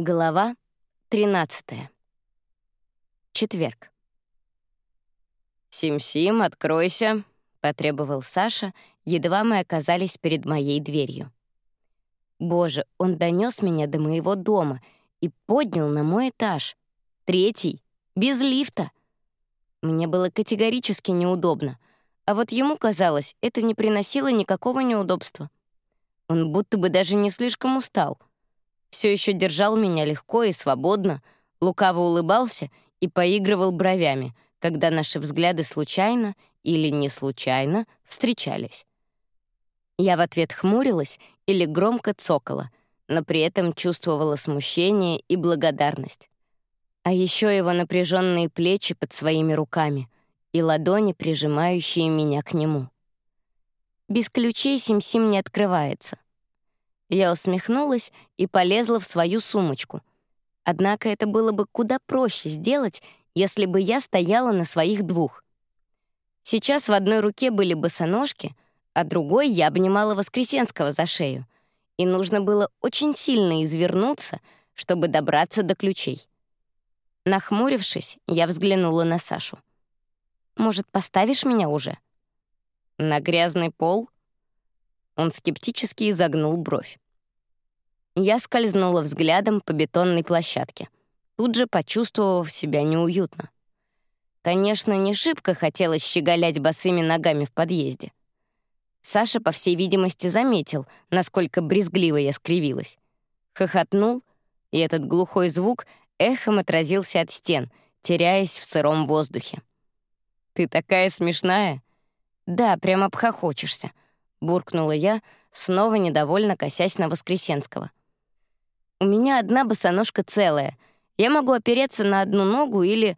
Глава 13. Четверг. «Сим-Сим, откройся», — потребовал Саша, едва мы оказались перед моей дверью. Боже, он донес меня до моего дома и поднял на мой этаж. Третий, без лифта. Мне было категорически неудобно, а вот ему казалось, это не приносило никакого неудобства. Он будто бы даже не слишком устал — все еще держал меня легко и свободно, лукаво улыбался и поигрывал бровями, когда наши взгляды случайно или не случайно встречались. Я в ответ хмурилась или громко цокала, но при этом чувствовала смущение и благодарность. А еще его напряженные плечи под своими руками и ладони, прижимающие меня к нему. Без ключей Сим-Сим не открывается. Я усмехнулась и полезла в свою сумочку. Однако это было бы куда проще сделать, если бы я стояла на своих двух. Сейчас в одной руке были босоножки, а другой я обнимала Воскресенского за шею, и нужно было очень сильно извернуться, чтобы добраться до ключей. Нахмурившись, я взглянула на Сашу. «Может, поставишь меня уже?» «На грязный пол?» Он скептически изогнул бровь. Я скользнула взглядом по бетонной площадке, тут же почувствовав себя неуютно. Конечно, не шибко хотелось щеголять босыми ногами в подъезде. Саша, по всей видимости, заметил, насколько брезгливо я скривилась. Хохотнул, и этот глухой звук эхом отразился от стен, теряясь в сыром воздухе. «Ты такая смешная!» «Да, прям обхохочешься», — буркнула я, снова недовольно косясь на Воскресенского. «У меня одна босоножка целая. Я могу опереться на одну ногу или...»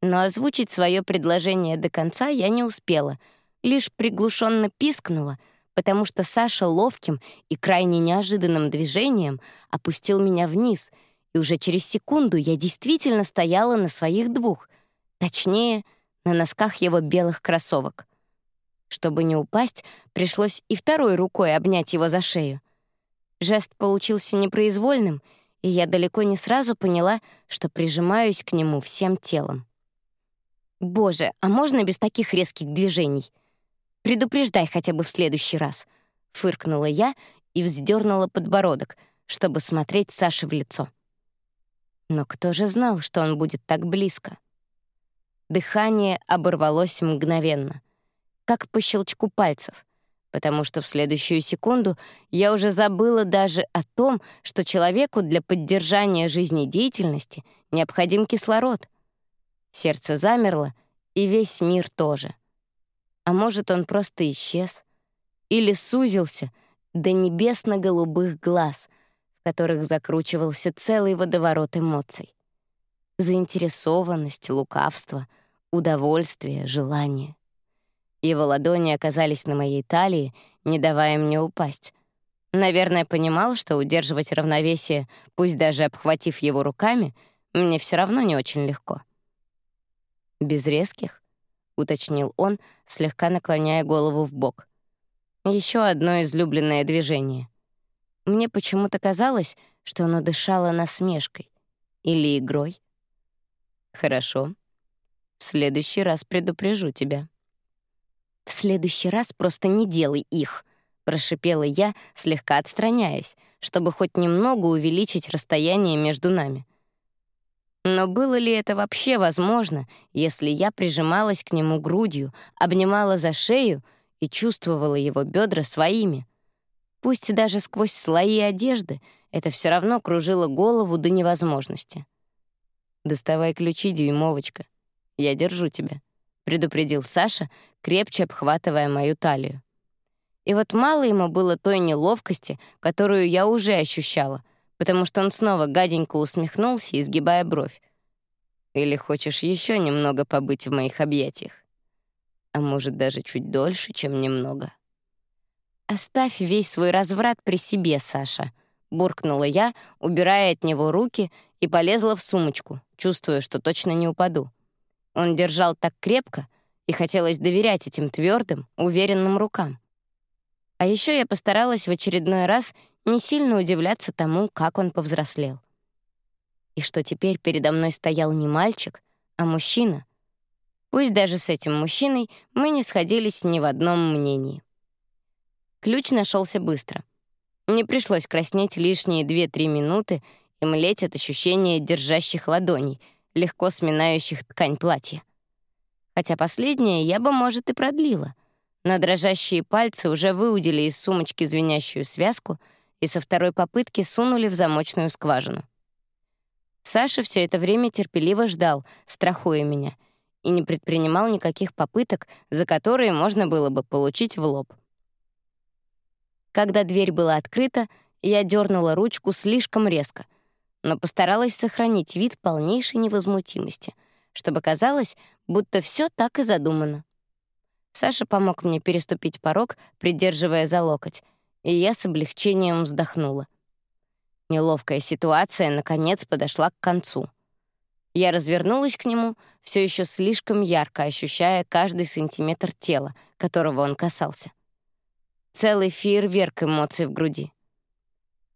Но озвучить свое предложение до конца я не успела, лишь приглушенно пискнула, потому что Саша ловким и крайне неожиданным движением опустил меня вниз, и уже через секунду я действительно стояла на своих двух, точнее, на носках его белых кроссовок. Чтобы не упасть, пришлось и второй рукой обнять его за шею. Жест получился непроизвольным, и я далеко не сразу поняла, что прижимаюсь к нему всем телом. «Боже, а можно без таких резких движений? Предупреждай хотя бы в следующий раз», — фыркнула я и вздернула подбородок, чтобы смотреть Саше в лицо. Но кто же знал, что он будет так близко? Дыхание оборвалось мгновенно как по щелчку пальцев, потому что в следующую секунду я уже забыла даже о том, что человеку для поддержания жизнедеятельности необходим кислород. Сердце замерло, и весь мир тоже. А может, он просто исчез? Или сузился до небесно-голубых глаз, в которых закручивался целый водоворот эмоций. Заинтересованность, лукавство, удовольствие, желание. Его ладони оказались на моей талии, не давая мне упасть. Наверное, понимал, что удерживать равновесие, пусть даже обхватив его руками, мне все равно не очень легко. «Без резких?» — уточнил он, слегка наклоняя голову в бок. Еще одно излюбленное движение. Мне почему-то казалось, что оно дышало насмешкой или игрой. «Хорошо. В следующий раз предупрежу тебя». «В следующий раз просто не делай их», — прошипела я, слегка отстраняясь, чтобы хоть немного увеличить расстояние между нами. Но было ли это вообще возможно, если я прижималась к нему грудью, обнимала за шею и чувствовала его бедра своими? Пусть даже сквозь слои одежды это все равно кружило голову до невозможности. «Доставай ключи, дюймовочка. Я держу тебя», — предупредил Саша, крепче обхватывая мою талию. И вот мало ему было той неловкости, которую я уже ощущала, потому что он снова гаденько усмехнулся, изгибая бровь. «Или хочешь еще немного побыть в моих объятиях? А может, даже чуть дольше, чем немного?» «Оставь весь свой разврат при себе, Саша», — буркнула я, убирая от него руки и полезла в сумочку, чувствуя, что точно не упаду. Он держал так крепко, и хотелось доверять этим твердым, уверенным рукам. А еще я постаралась в очередной раз не сильно удивляться тому, как он повзрослел. И что теперь передо мной стоял не мальчик, а мужчина. Пусть даже с этим мужчиной мы не сходились ни в одном мнении. Ключ нашелся быстро. Не пришлось краснеть лишние 2-3 минуты и млеть от ощущения держащих ладоней, легко сминающих ткань платья. Хотя последнее я бы, может, и продлила. На дрожащие пальцы уже выудили из сумочки звенящую связку и со второй попытки сунули в замочную скважину. Саша все это время терпеливо ждал, страхуя меня, и не предпринимал никаких попыток, за которые можно было бы получить в лоб. Когда дверь была открыта, я дернула ручку слишком резко, но постаралась сохранить вид полнейшей невозмутимости, чтобы казалось, будто все так и задумано. Саша помог мне переступить порог, придерживая за локоть, и я с облегчением вздохнула. Неловкая ситуация, наконец, подошла к концу. Я развернулась к нему, все еще слишком ярко ощущая каждый сантиметр тела, которого он касался. Целый фейерверк эмоций в груди.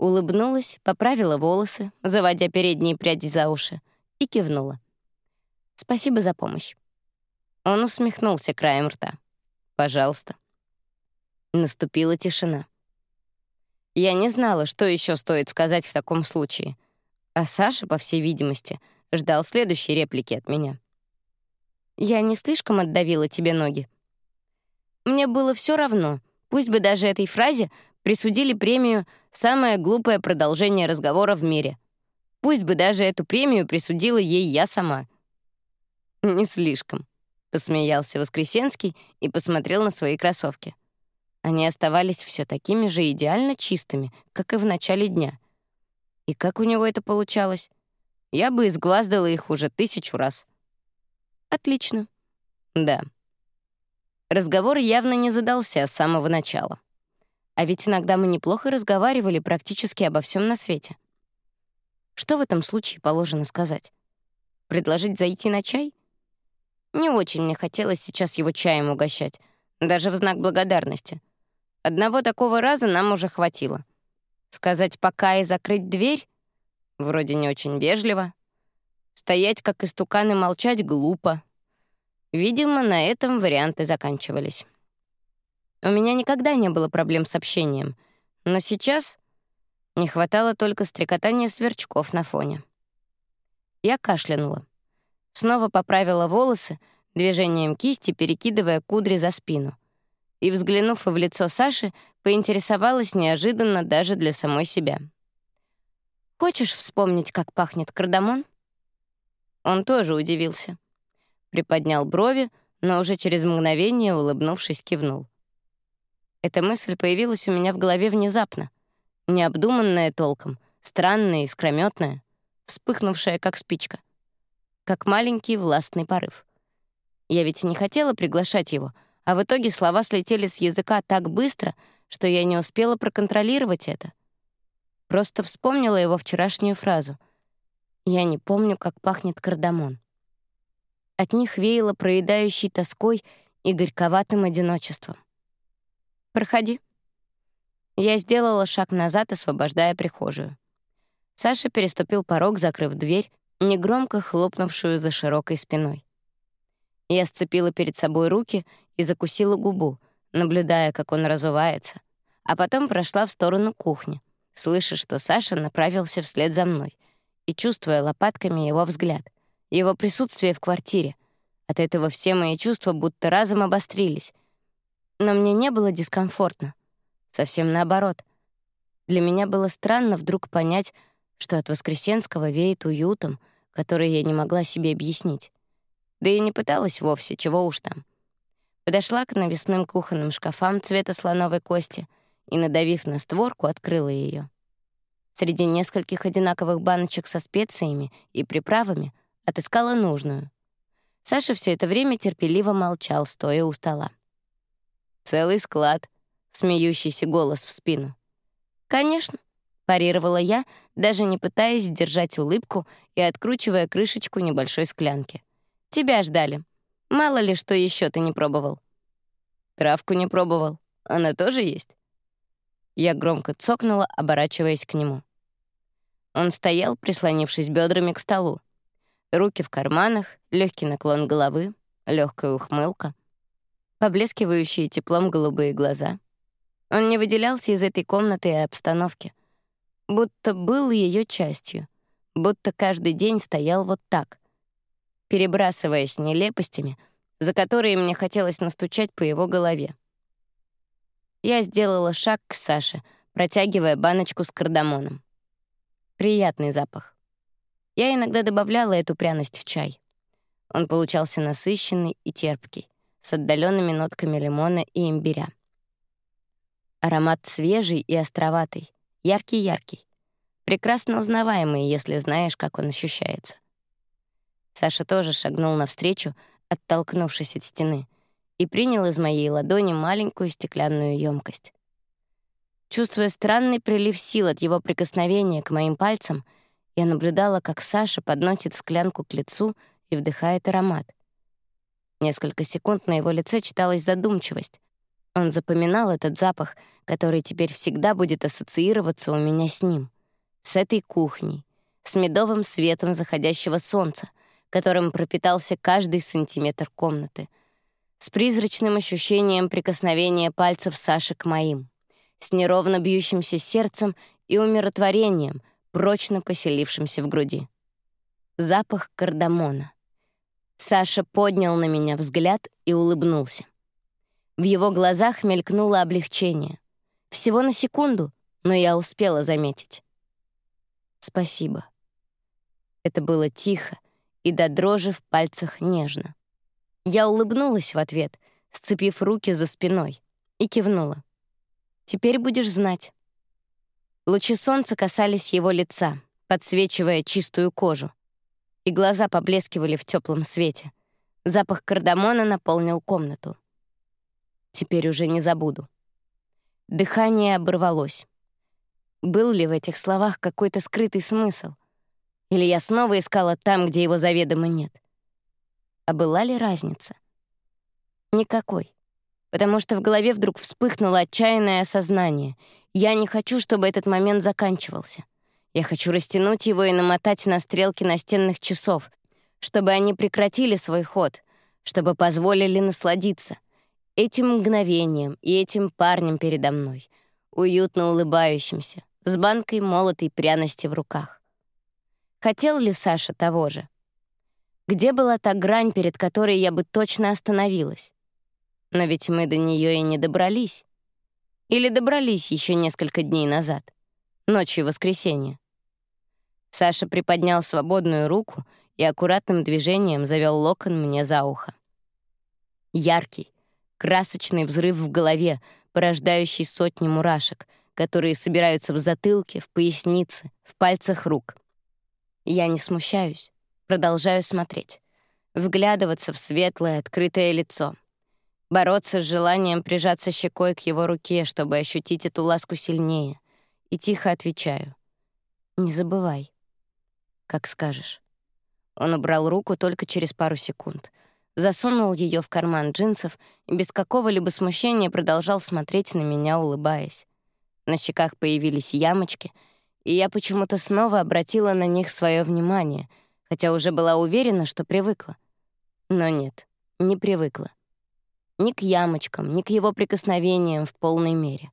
Улыбнулась, поправила волосы, заводя передние пряди за уши, и кивнула. «Спасибо за помощь». Он усмехнулся краем рта. «Пожалуйста». Наступила тишина. Я не знала, что еще стоит сказать в таком случае. А Саша, по всей видимости, ждал следующей реплики от меня. «Я не слишком отдавила тебе ноги?» Мне было все равно, пусть бы даже этой фразе присудили премию «Самое глупое продолжение разговора в мире». Пусть бы даже эту премию присудила ей я сама. «Не слишком», — посмеялся Воскресенский и посмотрел на свои кроссовки. Они оставались все такими же идеально чистыми, как и в начале дня. И как у него это получалось? Я бы изгваздала их уже тысячу раз. Отлично. Да. Разговор явно не задался с самого начала. А ведь иногда мы неплохо разговаривали практически обо всем на свете. Что в этом случае положено сказать? Предложить зайти на чай? Не очень мне хотелось сейчас его чаем угощать, даже в знак благодарности — Одного такого раза нам уже хватило. Сказать «пока» и закрыть дверь? Вроде не очень вежливо. Стоять как истукан и молчать глупо. Видимо, на этом варианты заканчивались. У меня никогда не было проблем с общением, но сейчас не хватало только стрекотания сверчков на фоне. Я кашлянула. Снова поправила волосы, движением кисти перекидывая кудри за спину и, взглянув в лицо Саши, поинтересовалась неожиданно даже для самой себя. «Хочешь вспомнить, как пахнет кардамон?» Он тоже удивился. Приподнял брови, но уже через мгновение, улыбнувшись, кивнул. Эта мысль появилась у меня в голове внезапно, необдуманная толком, странная, искрометная, вспыхнувшая, как спичка, как маленький властный порыв. Я ведь не хотела приглашать его — а в итоге слова слетели с языка так быстро, что я не успела проконтролировать это. Просто вспомнила его вчерашнюю фразу. «Я не помню, как пахнет кардамон». От них веяло проедающей тоской и горьковатым одиночеством. «Проходи». Я сделала шаг назад, освобождая прихожую. Саша переступил порог, закрыв дверь, негромко хлопнувшую за широкой спиной. Я сцепила перед собой руки и закусила губу, наблюдая, как он разувается, а потом прошла в сторону кухни, слыша, что Саша направился вслед за мной, и чувствуя лопатками его взгляд, его присутствие в квартире. От этого все мои чувства будто разом обострились. Но мне не было дискомфортно. Совсем наоборот. Для меня было странно вдруг понять, что от Воскресенского веет уютом, который я не могла себе объяснить. Да и не пыталась вовсе, чего уж там. Подошла к навесным кухонным шкафам цвета слоновой кости и, надавив на створку, открыла ее. Среди нескольких одинаковых баночек со специями и приправами отыскала нужную. Саша все это время терпеливо молчал, стоя у стола. «Целый склад», — смеющийся голос в спину. «Конечно», — парировала я, даже не пытаясь сдержать улыбку и откручивая крышечку небольшой склянки. «Тебя ждали». Мало ли, что еще ты не пробовал. Травку не пробовал. Она тоже есть? Я громко цокнула, оборачиваясь к нему. Он стоял, прислонившись бедрами к столу. Руки в карманах, легкий наклон головы, легкая ухмылка, поблескивающие теплом голубые глаза. Он не выделялся из этой комнаты и обстановки, будто был ее частью, будто каждый день стоял вот так, перебрасываясь нелепостями, за которые мне хотелось настучать по его голове. Я сделала шаг к Саше, протягивая баночку с кардамоном. Приятный запах. Я иногда добавляла эту пряность в чай. Он получался насыщенный и терпкий, с отдаленными нотками лимона и имбиря. Аромат свежий и островатый, яркий-яркий. Прекрасно узнаваемый, если знаешь, как он ощущается. Саша тоже шагнул навстречу, оттолкнувшись от стены, и принял из моей ладони маленькую стеклянную емкость. Чувствуя странный прилив сил от его прикосновения к моим пальцам, я наблюдала, как Саша подносит склянку к лицу и вдыхает аромат. Несколько секунд на его лице читалась задумчивость. Он запоминал этот запах, который теперь всегда будет ассоциироваться у меня с ним. С этой кухней, с медовым светом заходящего солнца, которым пропитался каждый сантиметр комнаты, с призрачным ощущением прикосновения пальцев Саши к моим с неровно бьющимся сердцем и умиротворением, прочно поселившимся в груди. Запах кардамона. Саша поднял на меня взгляд и улыбнулся. В его глазах мелькнуло облегчение. Всего на секунду, но я успела заметить. «Спасибо». Это было тихо и до дрожи в пальцах нежно. Я улыбнулась в ответ, сцепив руки за спиной, и кивнула. Теперь будешь знать». Лучи солнца касались его лица, подсвечивая чистую кожу, и глаза поблескивали в теплом свете. Запах кардамона наполнил комнату. Теперь уже не забуду. Дыхание оборвалось. Был ли в этих словах какой-то скрытый смысл? Или я снова искала там, где его заведомо нет? А была ли разница? Никакой потому что в голове вдруг вспыхнуло отчаянное осознание. Я не хочу, чтобы этот момент заканчивался. Я хочу растянуть его и намотать на стрелки настенных часов, чтобы они прекратили свой ход, чтобы позволили насладиться этим мгновением и этим парнем передо мной, уютно улыбающимся, с банкой молотой пряности в руках. Хотел ли Саша того же? Где была та грань, перед которой я бы точно остановилась? Но ведь мы до нее и не добрались. Или добрались еще несколько дней назад, ночью воскресенья. Саша приподнял свободную руку и аккуратным движением завел локон мне за ухо. Яркий, красочный взрыв в голове, порождающий сотни мурашек, которые собираются в затылке, в пояснице, в пальцах рук. Я не смущаюсь, продолжаю смотреть, вглядываться в светлое, открытое лицо — бороться с желанием прижаться щекой к его руке, чтобы ощутить эту ласку сильнее, и тихо отвечаю. «Не забывай». «Как скажешь». Он убрал руку только через пару секунд, засунул ее в карман джинсов и без какого-либо смущения продолжал смотреть на меня, улыбаясь. На щеках появились ямочки, и я почему-то снова обратила на них свое внимание, хотя уже была уверена, что привыкла. Но нет, не привыкла ни к ямочкам, ни к его прикосновениям в полной мере.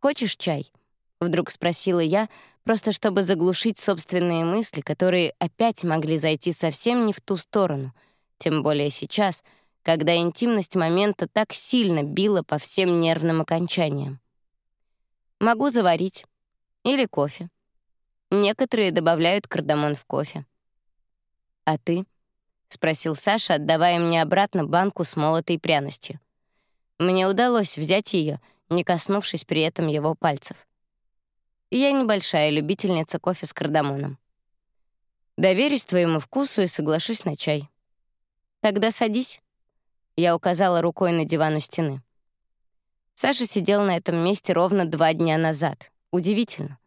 «Хочешь чай?» — вдруг спросила я, просто чтобы заглушить собственные мысли, которые опять могли зайти совсем не в ту сторону, тем более сейчас, когда интимность момента так сильно била по всем нервным окончаниям. Могу заварить. Или кофе. Некоторые добавляют кардамон в кофе. А ты? — спросил Саша, отдавая мне обратно банку с молотой пряностью. Мне удалось взять ее, не коснувшись при этом его пальцев. Я небольшая любительница кофе с кардамоном. Доверюсь твоему вкусу и соглашусь на чай. Тогда садись. Я указала рукой на диван у стены. Саша сидел на этом месте ровно два дня назад. Удивительно.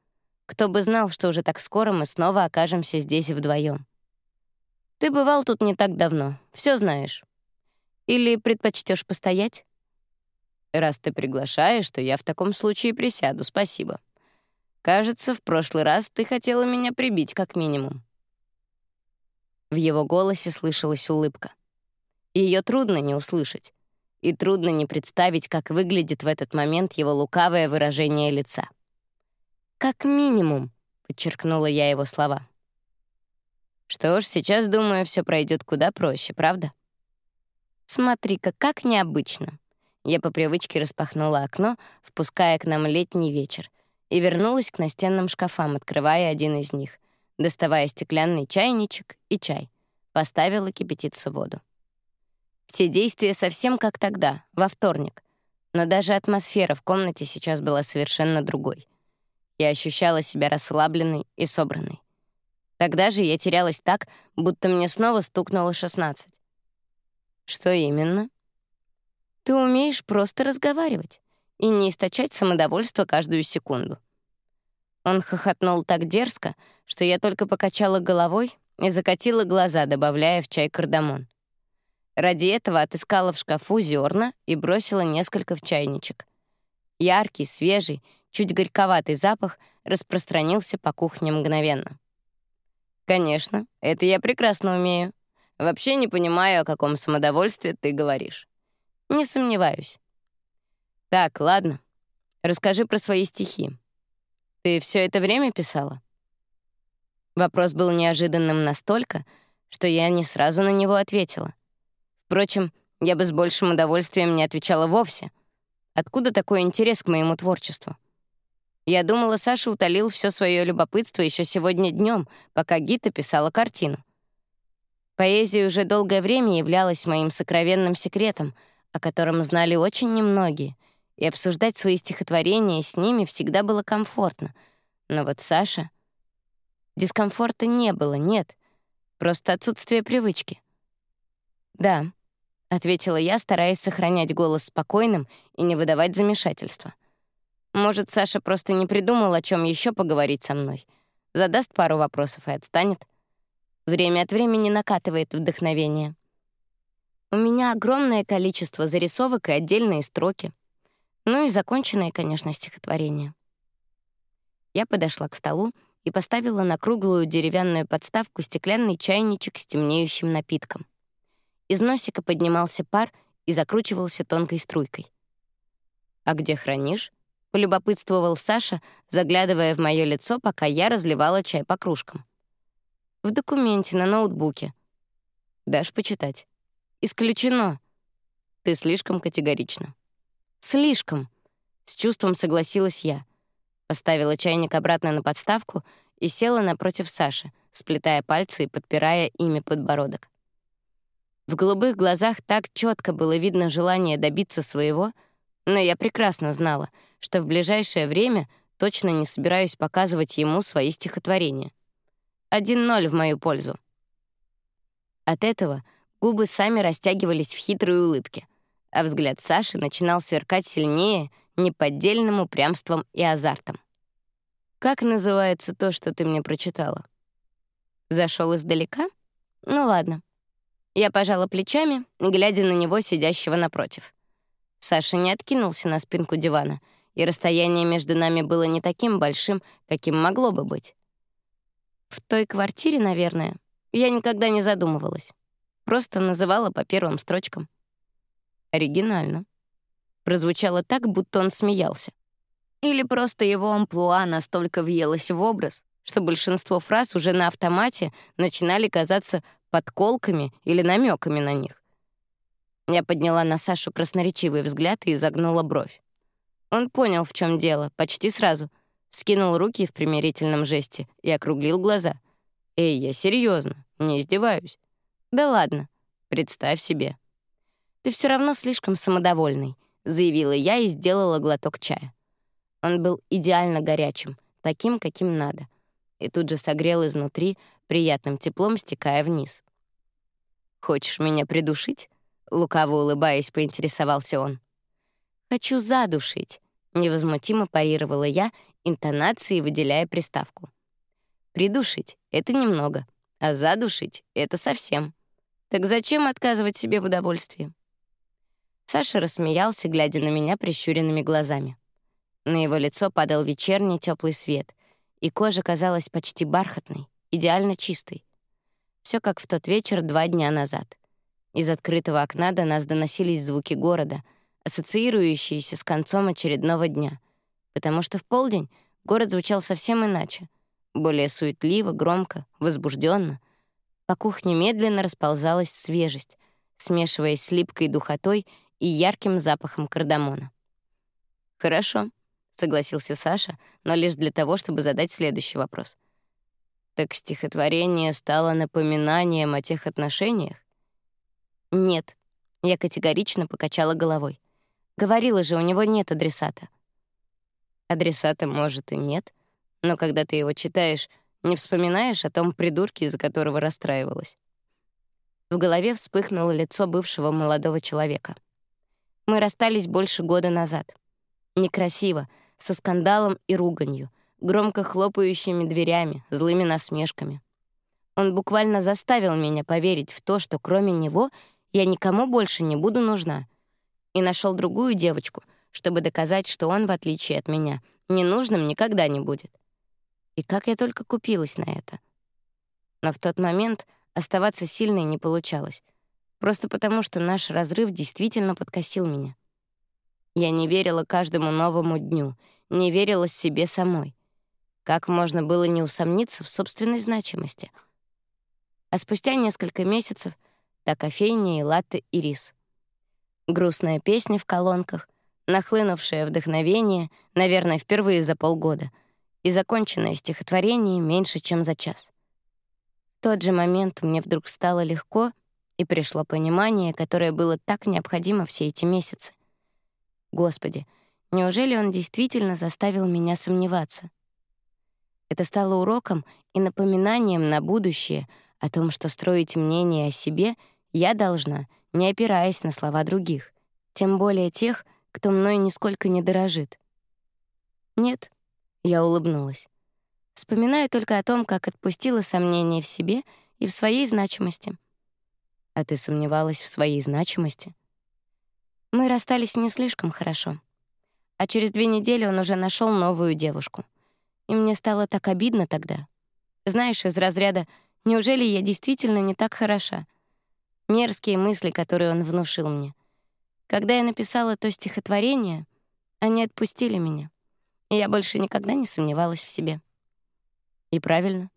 Кто бы знал, что уже так скоро мы снова окажемся здесь вдвоем. Ты бывал тут не так давно, все знаешь. Или предпочтешь постоять? Раз ты приглашаешь, то я в таком случае присяду, спасибо. Кажется, в прошлый раз ты хотела меня прибить, как минимум». В его голосе слышалась улыбка. Ее трудно не услышать, и трудно не представить, как выглядит в этот момент его лукавое выражение лица. «Как минимум», — подчеркнула я его слова. «Что ж, сейчас, думаю, все пройдет куда проще, правда?» «Смотри-ка, как необычно». Я по привычке распахнула окно, впуская к нам летний вечер, и вернулась к настенным шкафам, открывая один из них, доставая стеклянный чайничек и чай. Поставила кипятиться воду. Все действия совсем как тогда, во вторник. Но даже атмосфера в комнате сейчас была совершенно другой. Я ощущала себя расслабленной и собранной. Тогда же я терялась так, будто мне снова стукнуло 16. Что именно? Ты умеешь просто разговаривать и не источать самодовольство каждую секунду. Он хохотнул так дерзко, что я только покачала головой и закатила глаза, добавляя в чай кардамон. Ради этого отыскала в шкафу зерна и бросила несколько в чайничек. Яркий, свежий, чуть горьковатый запах распространился по кухне мгновенно. «Конечно, это я прекрасно умею. Вообще не понимаю, о каком самодовольстве ты говоришь. Не сомневаюсь. Так, ладно. Расскажи про свои стихи. Ты все это время писала? Вопрос был неожиданным настолько, что я не сразу на него ответила. Впрочем, я бы с большим удовольствием не отвечала вовсе. Откуда такой интерес к моему творчеству? Я думала, Саша утолил все свое любопытство еще сегодня днем, пока Гита писала картину. Поэзия уже долгое время являлась моим сокровенным секретом, о котором знали очень немногие — и обсуждать свои стихотворения с ними всегда было комфортно. Но вот Саша... Дискомфорта не было, нет. Просто отсутствие привычки. «Да», — ответила я, стараясь сохранять голос спокойным и не выдавать замешательства. «Может, Саша просто не придумал, о чем еще поговорить со мной. Задаст пару вопросов и отстанет. Время от времени накатывает вдохновение. У меня огромное количество зарисовок и отдельные строки. Ну и законченное, конечно, стихотворение. Я подошла к столу и поставила на круглую деревянную подставку стеклянный чайничек с темнеющим напитком. Из носика поднимался пар и закручивался тонкой струйкой. «А где хранишь?» — полюбопытствовал Саша, заглядывая в мое лицо, пока я разливала чай по кружкам. «В документе на ноутбуке. Дашь почитать?» «Исключено. Ты слишком категорична». «Слишком», — с чувством согласилась я. Поставила чайник обратно на подставку и села напротив Саши, сплетая пальцы и подпирая ими подбородок. В голубых глазах так четко было видно желание добиться своего, но я прекрасно знала, что в ближайшее время точно не собираюсь показывать ему свои стихотворения. Один ноль в мою пользу. От этого губы сами растягивались в хитрой улыбке а взгляд Саши начинал сверкать сильнее, неподдельным упрямством и азартом. «Как называется то, что ты мне прочитала?» Зашел издалека? Ну ладно. Я пожала плечами, глядя на него, сидящего напротив. Саша не откинулся на спинку дивана, и расстояние между нами было не таким большим, каким могло бы быть. В той квартире, наверное, я никогда не задумывалась. Просто называла по первым строчкам. Оригинально. Прозвучало так, будто он смеялся. Или просто его амплуа настолько въелось в образ, что большинство фраз уже на автомате начинали казаться подколками или намеками на них. Я подняла на Сашу красноречивый взгляд и изогнула бровь. Он понял, в чем дело, почти сразу. Скинул руки в примирительном жесте и округлил глаза. «Эй, я серьезно, не издеваюсь». «Да ладно, представь себе». «Ты все равно слишком самодовольный», — заявила я и сделала глоток чая. Он был идеально горячим, таким, каким надо, и тут же согрел изнутри, приятным теплом стекая вниз. «Хочешь меня придушить?» — лукаво улыбаясь, поинтересовался он. «Хочу задушить», — невозмутимо парировала я, интонацией выделяя приставку. «Придушить — это немного, а задушить — это совсем. Так зачем отказывать себе в удовольствии?» Саша рассмеялся, глядя на меня прищуренными глазами. На его лицо падал вечерний теплый свет, и кожа казалась почти бархатной, идеально чистой. Все как в тот вечер два дня назад. Из открытого окна до нас доносились звуки города, ассоциирующиеся с концом очередного дня, потому что в полдень город звучал совсем иначе, более суетливо, громко, возбужденно. По кухне медленно расползалась свежесть, смешиваясь с липкой духотой и ярким запахом кардамона. «Хорошо», — согласился Саша, но лишь для того, чтобы задать следующий вопрос. «Так стихотворение стало напоминанием о тех отношениях?» «Нет», — я категорично покачала головой. «Говорила же, у него нет адресата». «Адресата, может, и нет, но когда ты его читаешь, не вспоминаешь о том придурке, из-за которого расстраивалась». В голове вспыхнуло лицо бывшего молодого человека. Мы расстались больше года назад. Некрасиво, со скандалом и руганью, громко хлопающими дверями, злыми насмешками. Он буквально заставил меня поверить в то, что кроме него я никому больше не буду нужна. И нашел другую девочку, чтобы доказать, что он, в отличие от меня, ненужным никогда не будет. И как я только купилась на это. Но в тот момент оставаться сильной не получалось, просто потому что наш разрыв действительно подкосил меня. Я не верила каждому новому дню, не верила себе самой. Как можно было не усомниться в собственной значимости? А спустя несколько месяцев та кофейня и латте и рис. Грустная песня в колонках, нахлынувшее вдохновение, наверное, впервые за полгода, и законченное стихотворение меньше, чем за час. В тот же момент мне вдруг стало легко, и пришло понимание, которое было так необходимо все эти месяцы. Господи, неужели он действительно заставил меня сомневаться? Это стало уроком и напоминанием на будущее о том, что строить мнение о себе я должна, не опираясь на слова других, тем более тех, кто мной нисколько не дорожит. Нет, я улыбнулась. Вспоминаю только о том, как отпустила сомнения в себе и в своей значимости. А ты сомневалась в своей значимости? Мы расстались не слишком хорошо. А через две недели он уже нашел новую девушку. И мне стало так обидно тогда. Знаешь, из разряда «Неужели я действительно не так хороша?» Мерзкие мысли, которые он внушил мне. Когда я написала то стихотворение, они отпустили меня. И я больше никогда не сомневалась в себе. И правильно,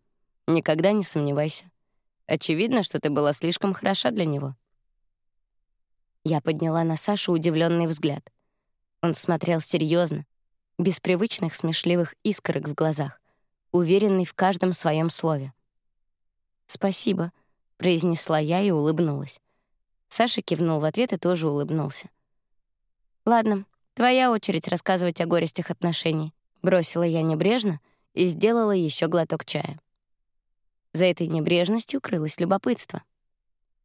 никогда не сомневайся. Очевидно, что ты была слишком хороша для него. Я подняла на Сашу удивленный взгляд. Он смотрел серьезно, без привычных смешливых искорок в глазах, уверенный в каждом своем слове. «Спасибо», — произнесла я и улыбнулась. Саша кивнул в ответ и тоже улыбнулся. «Ладно, твоя очередь рассказывать о горестях отношений», — бросила я небрежно и сделала еще глоток чая. За этой небрежностью крылось любопытство —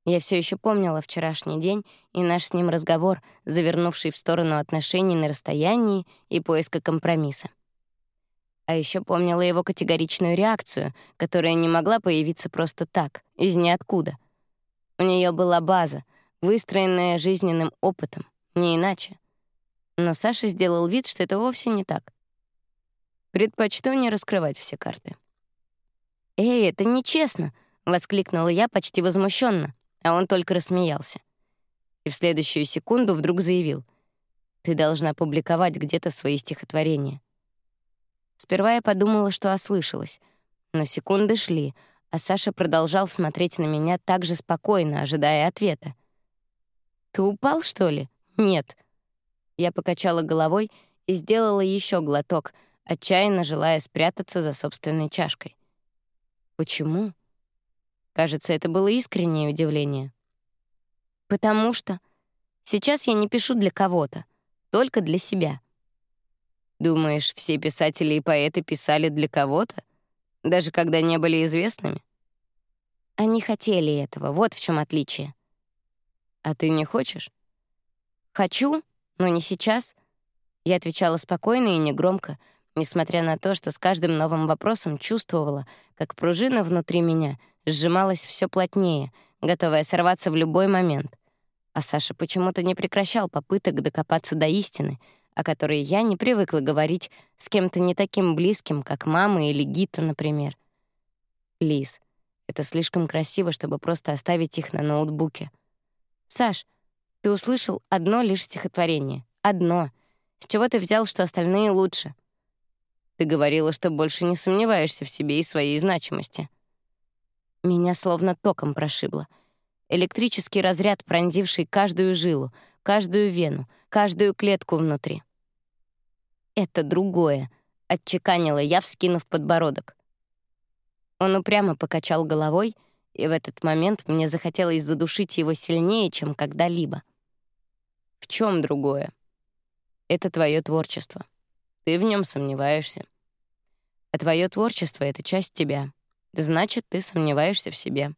я все еще помнила вчерашний день и наш с ним разговор, завернувший в сторону отношений на расстоянии и поиска компромисса. А еще помнила его категоричную реакцию, которая не могла появиться просто так, из ниоткуда. У нее была база, выстроенная жизненным опытом, не иначе. Но Саша сделал вид, что это вовсе не так. Предпочту не раскрывать все карты. «Эй, это нечестно!» — воскликнула я почти возмущенно а он только рассмеялся. И в следующую секунду вдруг заявил, «Ты должна публиковать где-то свои стихотворения». Сперва я подумала, что ослышалась, но секунды шли, а Саша продолжал смотреть на меня так же спокойно, ожидая ответа. «Ты упал, что ли?» «Нет». Я покачала головой и сделала еще глоток, отчаянно желая спрятаться за собственной чашкой. «Почему?» Кажется, это было искреннее удивление. «Потому что сейчас я не пишу для кого-то, только для себя». «Думаешь, все писатели и поэты писали для кого-то, даже когда не были известными?» Они хотели этого, вот в чем отличие. «А ты не хочешь?» «Хочу, но не сейчас». Я отвечала спокойно и негромко, несмотря на то, что с каждым новым вопросом чувствовала, как пружина внутри меня сжималась все плотнее, готовая сорваться в любой момент. А Саша почему-то не прекращал попыток докопаться до истины, о которой я не привыкла говорить с кем-то не таким близким, как мама или Гита, например. Лиз, это слишком красиво, чтобы просто оставить их на ноутбуке. Саш, ты услышал одно лишь стихотворение. Одно. С чего ты взял, что остальные лучше? Ты говорила, что больше не сомневаешься в себе и своей значимости. Меня словно током прошибло. Электрический разряд, пронзивший каждую жилу, каждую вену, каждую клетку внутри. «Это другое», — отчеканила я, вскинув подбородок. Он упрямо покачал головой, и в этот момент мне захотелось задушить его сильнее, чем когда-либо. «В чем другое?» «Это твое творчество. Ты в нем сомневаешься. А твое творчество — это часть тебя. Значит, ты сомневаешься в себе».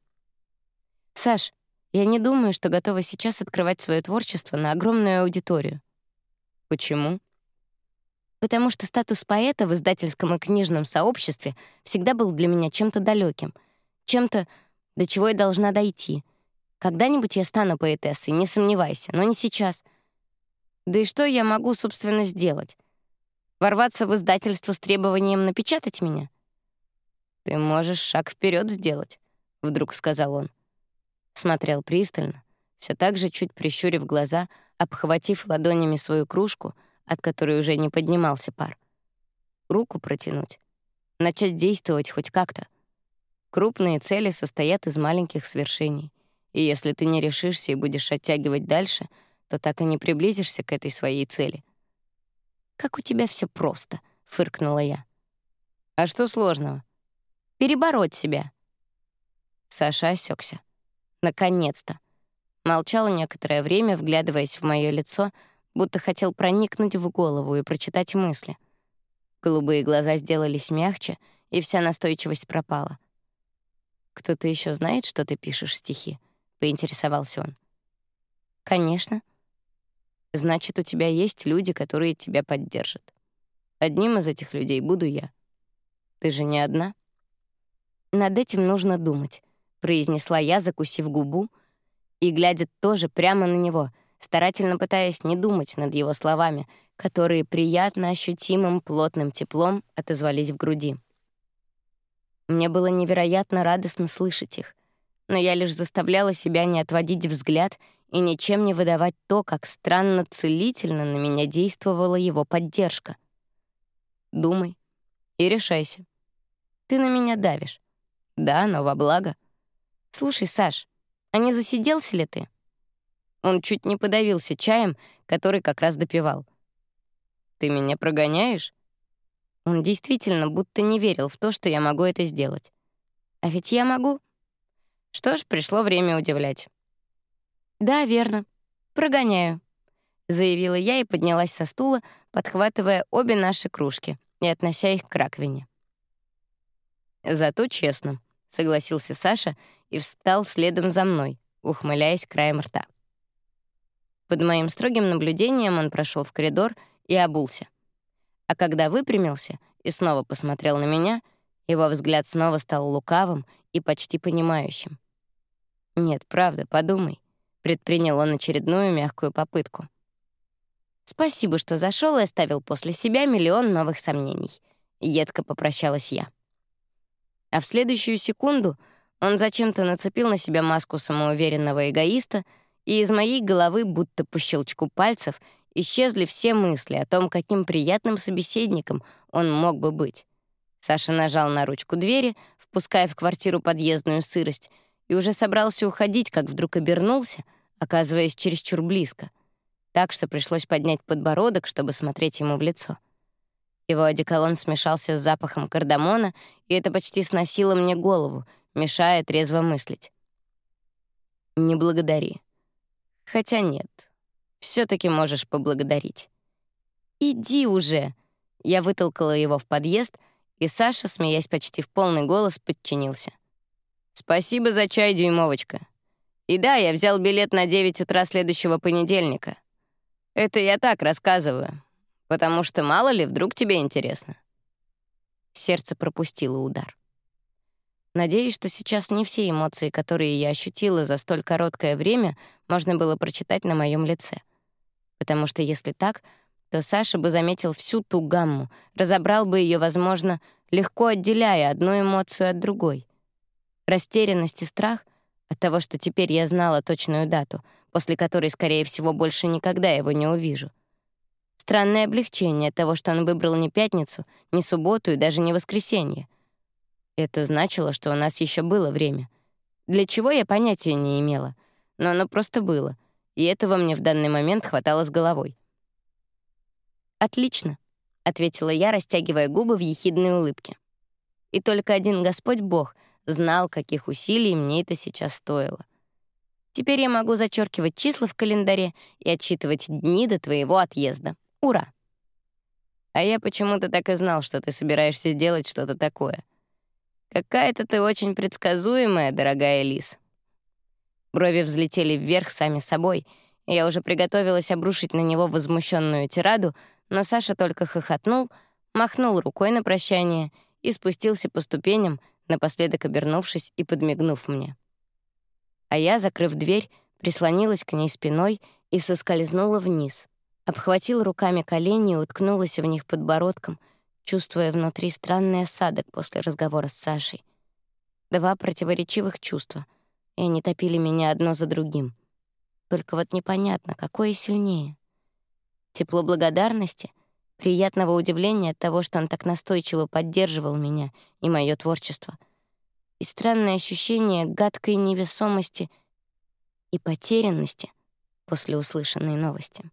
«Саш, я не думаю, что готова сейчас открывать свое творчество на огромную аудиторию». «Почему?» потому что статус поэта в издательском и книжном сообществе всегда был для меня чем-то далеким, чем-то, до чего я должна дойти. Когда-нибудь я стану поэтессой, не сомневайся, но не сейчас. Да и что я могу, собственно, сделать? Ворваться в издательство с требованием напечатать меня? «Ты можешь шаг вперед сделать», — вдруг сказал он. Смотрел пристально, все так же чуть прищурив глаза, обхватив ладонями свою кружку — от которой уже не поднимался пар. Руку протянуть. Начать действовать хоть как-то. Крупные цели состоят из маленьких свершений. И если ты не решишься и будешь оттягивать дальше, то так и не приблизишься к этой своей цели. «Как у тебя все просто», — фыркнула я. «А что сложного?» «Перебороть себя». Саша осекся. Наконец-то. Молчал некоторое время, вглядываясь в мое лицо — будто хотел проникнуть в голову и прочитать мысли. Голубые глаза сделались мягче, и вся настойчивость пропала. «Кто-то еще знает, что ты пишешь стихи?» — поинтересовался он. «Конечно». «Значит, у тебя есть люди, которые тебя поддержат. Одним из этих людей буду я. Ты же не одна?» «Над этим нужно думать», — произнесла я, закусив губу, и, глядя тоже прямо на него — старательно пытаясь не думать над его словами, которые приятно ощутимым плотным теплом отозвались в груди. Мне было невероятно радостно слышать их, но я лишь заставляла себя не отводить взгляд и ничем не выдавать то, как странно целительно на меня действовала его поддержка. Думай и решайся. Ты на меня давишь. Да, но во благо. Слушай, Саш, а не засиделся ли ты? Он чуть не подавился чаем, который как раз допивал. «Ты меня прогоняешь?» Он действительно будто не верил в то, что я могу это сделать. А ведь я могу. Что ж, пришло время удивлять. «Да, верно. Прогоняю», — заявила я и поднялась со стула, подхватывая обе наши кружки и относя их к раковине. «Зато честно», — согласился Саша и встал следом за мной, ухмыляясь краем рта. Под моим строгим наблюдением он прошел в коридор и обулся. А когда выпрямился и снова посмотрел на меня, его взгляд снова стал лукавым и почти понимающим. «Нет, правда, подумай», — предпринял он очередную мягкую попытку. «Спасибо, что зашел и оставил после себя миллион новых сомнений», — едко попрощалась я. А в следующую секунду он зачем-то нацепил на себя маску самоуверенного эгоиста — и из моей головы, будто по щелчку пальцев, исчезли все мысли о том, каким приятным собеседником он мог бы быть. Саша нажал на ручку двери, впуская в квартиру подъездную сырость, и уже собрался уходить, как вдруг обернулся, оказываясь чересчур близко. Так что пришлось поднять подбородок, чтобы смотреть ему в лицо. Его одеколон смешался с запахом кардамона, и это почти сносило мне голову, мешая трезво мыслить. «Не благодари», Хотя нет, все таки можешь поблагодарить. «Иди уже!» Я вытолкала его в подъезд, и Саша, смеясь почти в полный голос, подчинился. «Спасибо за чай, дюймовочка. И да, я взял билет на 9 утра следующего понедельника. Это я так рассказываю, потому что мало ли, вдруг тебе интересно». Сердце пропустило удар. Надеюсь, что сейчас не все эмоции, которые я ощутила за столь короткое время, можно было прочитать на моем лице. Потому что если так, то Саша бы заметил всю ту гамму, разобрал бы ее, возможно, легко отделяя одну эмоцию от другой. Растерянность и страх от того, что теперь я знала точную дату, после которой, скорее всего, больше никогда его не увижу. Странное облегчение от того, что он выбрал не пятницу, не субботу и даже не воскресенье. Это значило, что у нас еще было время. Для чего я понятия не имела, но оно просто было, и этого мне в данный момент хватало с головой. «Отлично», — ответила я, растягивая губы в ехидной улыбке. И только один Господь Бог знал, каких усилий мне это сейчас стоило. Теперь я могу зачеркивать числа в календаре и отсчитывать дни до твоего отъезда. Ура! А я почему-то так и знал, что ты собираешься делать что-то такое. Какая-то ты очень предсказуемая, дорогая Лис. Брови взлетели вверх сами собой, и я уже приготовилась обрушить на него возмущенную тираду, но Саша только хохотнул, махнул рукой на прощание и спустился по ступеням, напоследок обернувшись и подмигнув мне. А я, закрыв дверь, прислонилась к ней спиной и соскользнула вниз. Обхватила руками колени и уткнулась в них подбородком, чувствуя внутри странный осадок после разговора с Сашей. Два противоречивых чувства, и они топили меня одно за другим. Только вот непонятно, какое сильнее. Тепло благодарности — приятного удивления от того, что он так настойчиво поддерживал меня и мое творчество, и странное ощущение гадкой невесомости и потерянности после услышанной новости.